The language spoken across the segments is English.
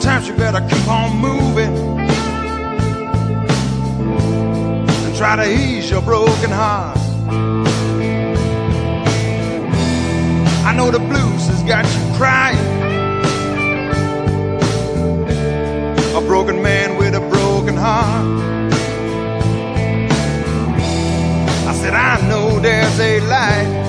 Sometimes you better keep on moving and try to ease your broken heart. I know the blues has got you crying. A broken man with a broken heart. I said, I know there's a light.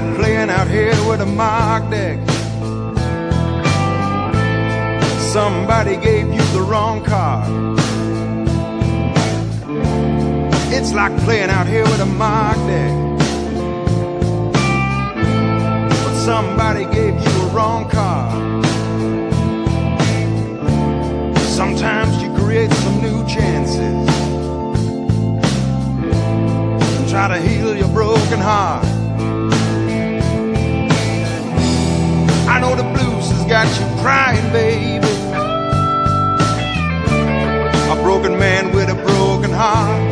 Like playing out here with a mark deck. Somebody gave you the wrong card. It's like playing out here with a mark deck. But somebody gave you a wrong card. Sometimes you create some new chances. Try to heal your broken heart. Got you crying, baby. A broken man with a broken heart.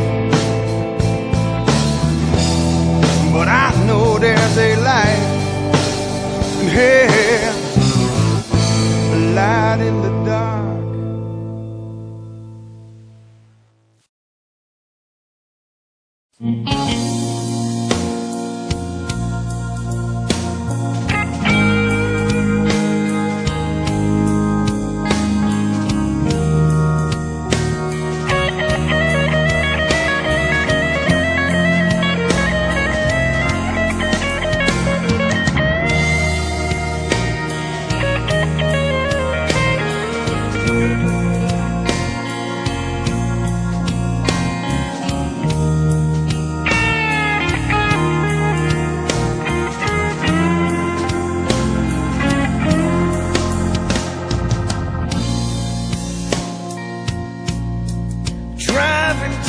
But I know there's a light. Yeah, a light in the dark. Driving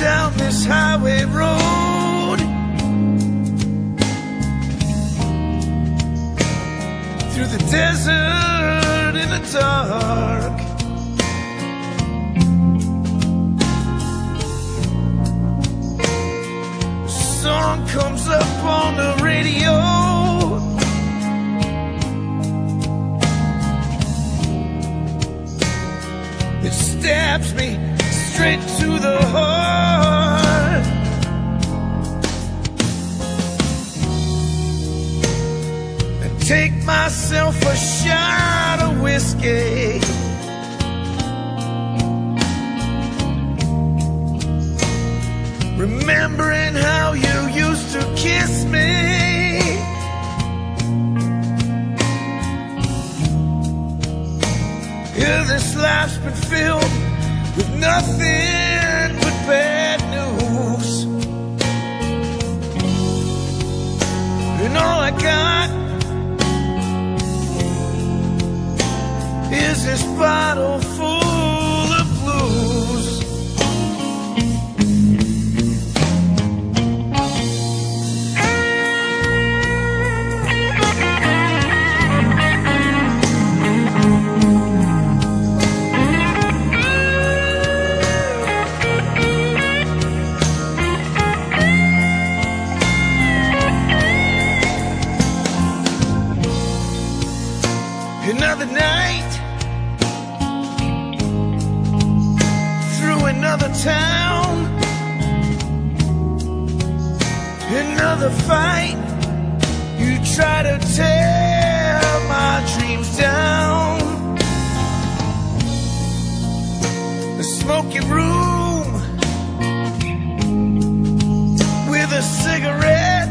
down this highway road through the desert in the dark. A song comes up on the radio. It stabs me straight to the heart. I take myself a shot of whiskey. Remembering how you used to kiss me. Yeah, this life's been filled with nothing but bad news. And all I got is this bottle full of blues. Another town, another fight. You try to tear my dreams down. A smoky room with a cigarette.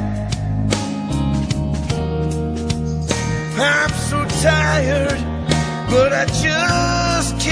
I'm so tired, but I just